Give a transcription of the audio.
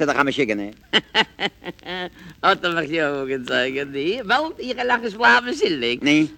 Zet, dan gaan we schikken, hè. Wat mag je ook zeggen, die? Wel, ihre lange Slaven zillig. Nee,